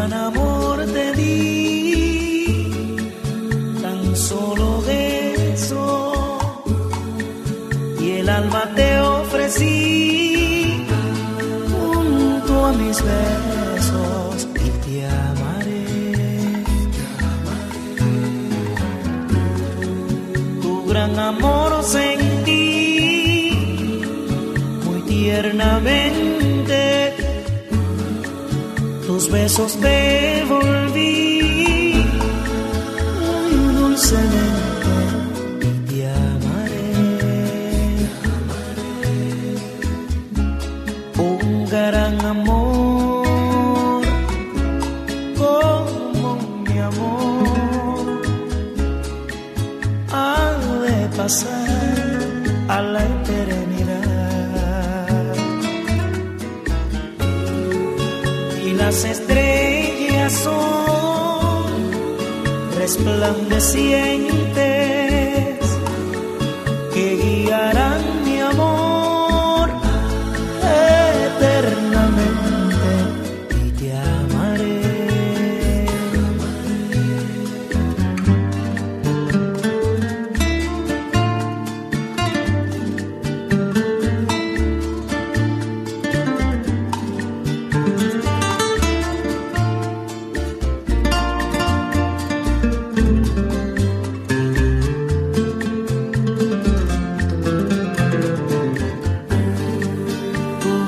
gran amor te di, tan solo eso, y el alma te ofrecí junto a mis besos y te amaré. Tu gran amor sentí muy tiernamente besos te volví muy dulcemente te amaré. Un gran amor como mi amor ha de pasar a la las estrellas son resplandecientes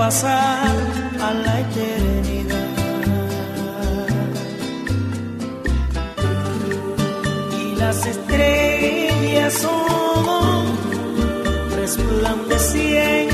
pasar a la eternidad. las estrellas son resplandecientes